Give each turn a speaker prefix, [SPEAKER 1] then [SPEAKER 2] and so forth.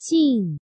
[SPEAKER 1] 静。